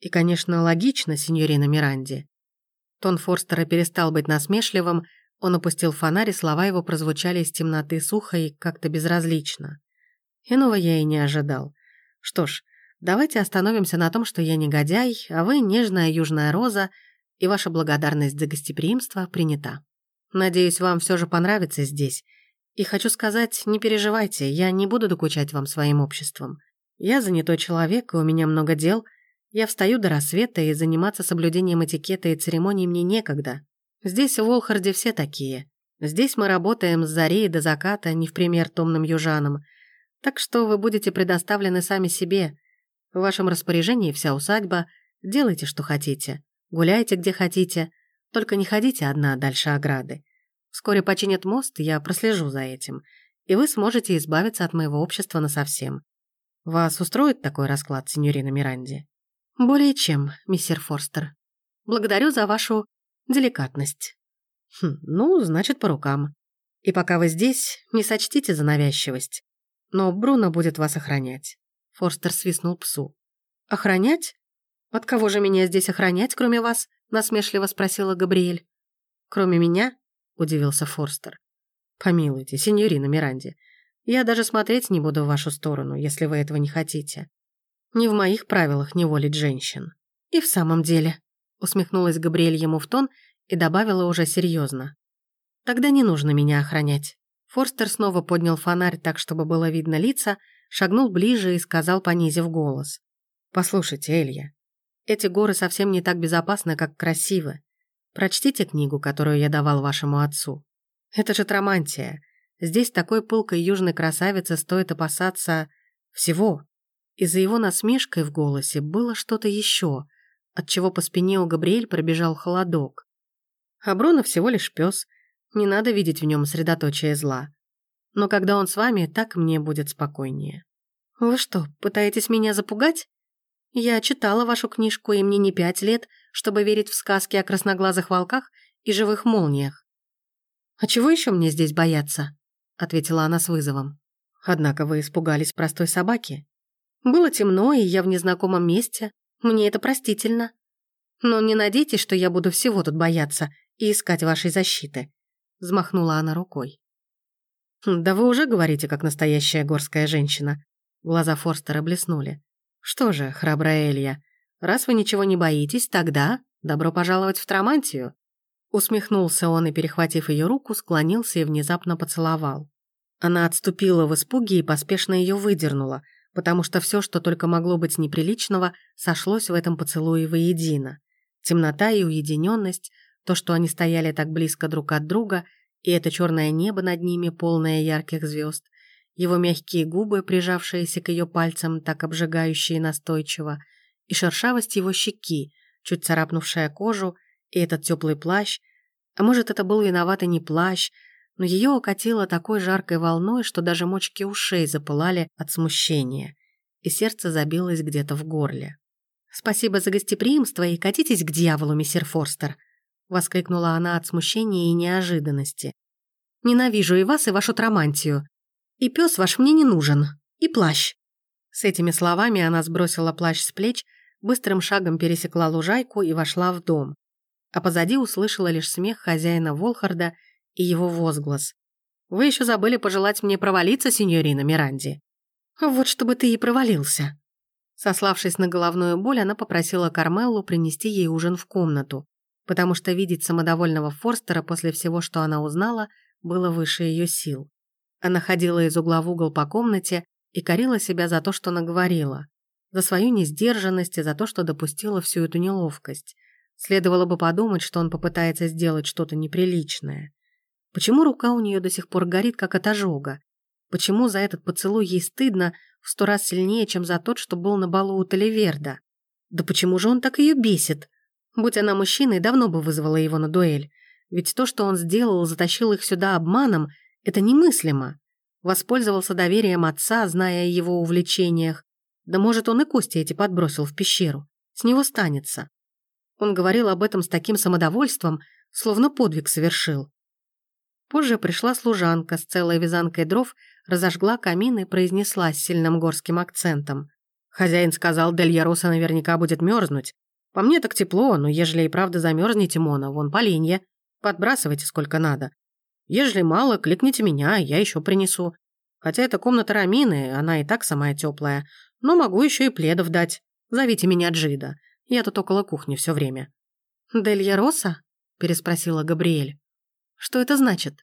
И, конечно, логично, сеньорина Миранди». Тон Форстера перестал быть насмешливым, он опустил фонарь, и слова его прозвучали из темноты сухо и как-то безразлично. Иного я и не ожидал. Что ж, Давайте остановимся на том, что я негодяй, а вы нежная южная роза, и ваша благодарность за гостеприимство принята. Надеюсь, вам все же понравится здесь. И хочу сказать, не переживайте, я не буду докучать вам своим обществом. Я занятой человек, и у меня много дел. Я встаю до рассвета, и заниматься соблюдением этикета и церемоний мне некогда. Здесь, в Волхарде, все такие. Здесь мы работаем с зари до заката, не в пример томным южанам. Так что вы будете предоставлены сами себе – в вашем распоряжении вся усадьба, делайте, что хотите, гуляйте, где хотите, только не ходите одна дальше ограды. Вскоре починят мост, я прослежу за этим, и вы сможете избавиться от моего общества насовсем. Вас устроит такой расклад, сеньорина Миранди? Более чем, мистер Форстер. Благодарю за вашу деликатность. Хм, ну, значит, по рукам. И пока вы здесь, не сочтите за навязчивость. Но Бруно будет вас охранять. Форстер свистнул псу. «Охранять? От кого же меня здесь охранять, кроме вас?» насмешливо спросила Габриэль. «Кроме меня?» – удивился Форстер. «Помилуйте, сеньорина Миранди, я даже смотреть не буду в вашу сторону, если вы этого не хотите. Не в моих правилах неволить женщин». «И в самом деле», – усмехнулась Габриэль ему в тон и добавила уже серьезно. «Тогда не нужно меня охранять». Форстер снова поднял фонарь так, чтобы было видно лица, шагнул ближе и сказал, понизив голос. «Послушайте, Элья, эти горы совсем не так безопасны, как красивы. Прочтите книгу, которую я давал вашему отцу. Это же Трамантия. Здесь такой пылкой южной красавицы стоит опасаться всего. И за его насмешкой в голосе было что-то еще, от чего по спине у Габриэль пробежал холодок. А всего лишь пес. Не надо видеть в нем средоточие зла но когда он с вами, так мне будет спокойнее. Вы что, пытаетесь меня запугать? Я читала вашу книжку, и мне не пять лет, чтобы верить в сказки о красноглазых волках и живых молниях. А чего еще мне здесь бояться? ответила она с вызовом. Однако вы испугались простой собаки. Было темно, и я в незнакомом месте. Мне это простительно. Но не надейтесь, что я буду всего тут бояться и искать вашей защиты. Взмахнула она рукой. «Да вы уже говорите, как настоящая горская женщина». Глаза Форстера блеснули. «Что же, храбрая Элья, раз вы ничего не боитесь, тогда добро пожаловать в Трамантию». Усмехнулся он и, перехватив ее руку, склонился и внезапно поцеловал. Она отступила в испуге и поспешно ее выдернула, потому что все, что только могло быть неприличного, сошлось в этом поцелуе воедино. Темнота и уединенность, то, что они стояли так близко друг от друга, и это черное небо над ними, полное ярких звезд, его мягкие губы, прижавшиеся к ее пальцам, так обжигающие настойчиво, и шершавость его щеки, чуть царапнувшая кожу, И этот теплый плащ, а может, это был виноват и не плащ, но ее окатило такой жаркой волной, что даже мочки ушей запылали от смущения, и сердце забилось где-то в горле. «Спасибо за гостеприимство и катитесь к дьяволу, мистер Форстер», воскликнула она от смущения и неожиданности. «Ненавижу и вас, и вашу тромантию. И пес ваш мне не нужен. И плащ». С этими словами она сбросила плащ с плеч, быстрым шагом пересекла лужайку и вошла в дом. А позади услышала лишь смех хозяина Волхарда и его возглас. «Вы еще забыли пожелать мне провалиться, сеньорина Миранди». «Вот чтобы ты и провалился». Сославшись на головную боль, она попросила Кармеллу принести ей ужин в комнату, потому что видеть самодовольного Форстера после всего, что она узнала, было выше ее сил. Она ходила из угла в угол по комнате и корила себя за то, что наговорила, за свою несдержанность и за то, что допустила всю эту неловкость. Следовало бы подумать, что он попытается сделать что-то неприличное. Почему рука у нее до сих пор горит, как от ожога? Почему за этот поцелуй ей стыдно в сто раз сильнее, чем за тот, что был на балу у Таливерда? Да почему же он так ее бесит? Будь она мужчиной, давно бы вызвала его на дуэль. Ведь то, что он сделал, затащил их сюда обманом, это немыслимо. Воспользовался доверием отца, зная о его увлечениях. Да может, он и кости эти подбросил в пещеру. С него станется. Он говорил об этом с таким самодовольством, словно подвиг совершил. Позже пришла служанка с целой вязанкой дров, разожгла камин и произнесла с сильным горским акцентом. «Хозяин сказал, Дель Яроса наверняка будет мерзнуть. По мне так тепло, но ежели и правда замерзнете, Мона, вон поленья. Подбрасывайте сколько надо. Ежели мало, кликните меня, я еще принесу. Хотя это комната Рамины, она и так самая теплая. Но могу еще и пледов дать. Зовите меня Джида. Я тут около кухни все время». «Делья Роса?» – переспросила Габриэль. «Что это значит?»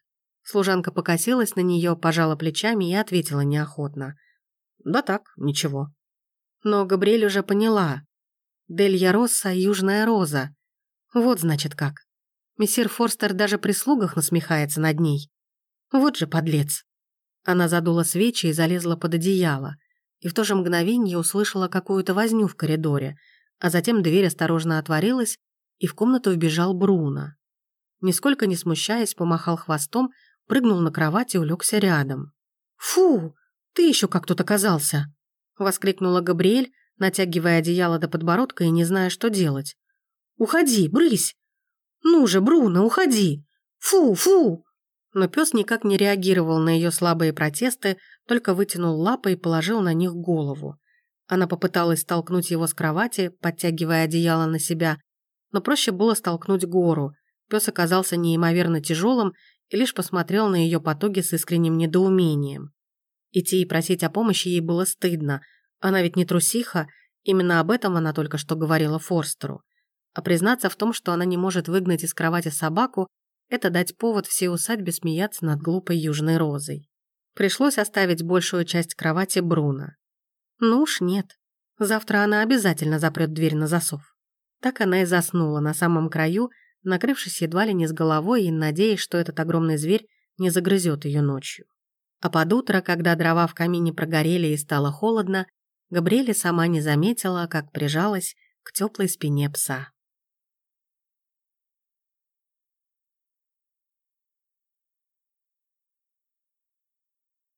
Служанка покосилась на нее, пожала плечами и ответила неохотно. «Да так, ничего». Но Габриэль уже поняла. Делья Росса — южная роза. Вот значит как. Мессир Форстер даже при слугах насмехается над ней. Вот же подлец. Она задула свечи и залезла под одеяло, и в то же мгновение услышала какую-то возню в коридоре, а затем дверь осторожно отворилась, и в комнату вбежал Бруно. Нисколько не смущаясь, помахал хвостом, прыгнул на кровать и улегся рядом. «Фу! Ты еще как тут оказался!» — воскликнула Габриэль, натягивая одеяло до подбородка и не зная, что делать. «Уходи, брысь! Ну же, Бруно, уходи! Фу, фу!» Но пес никак не реагировал на ее слабые протесты, только вытянул лапы и положил на них голову. Она попыталась столкнуть его с кровати, подтягивая одеяло на себя, но проще было столкнуть гору. Пес оказался неимоверно тяжелым и лишь посмотрел на ее потуги с искренним недоумением. Идти и просить о помощи ей было стыдно, она ведь не трусиха, именно об этом она только что говорила Форстеру. А признаться в том, что она не может выгнать из кровати собаку, это дать повод всей усадьбе смеяться над глупой южной розой. Пришлось оставить большую часть кровати Бруно. Ну уж нет. Завтра она обязательно запрет дверь на засов. Так она и заснула на самом краю, накрывшись едва ли не с головой и надеясь, что этот огромный зверь не загрызет ее ночью. А под утро, когда дрова в камине прогорели и стало холодно, Габриэля сама не заметила, как прижалась к теплой спине пса.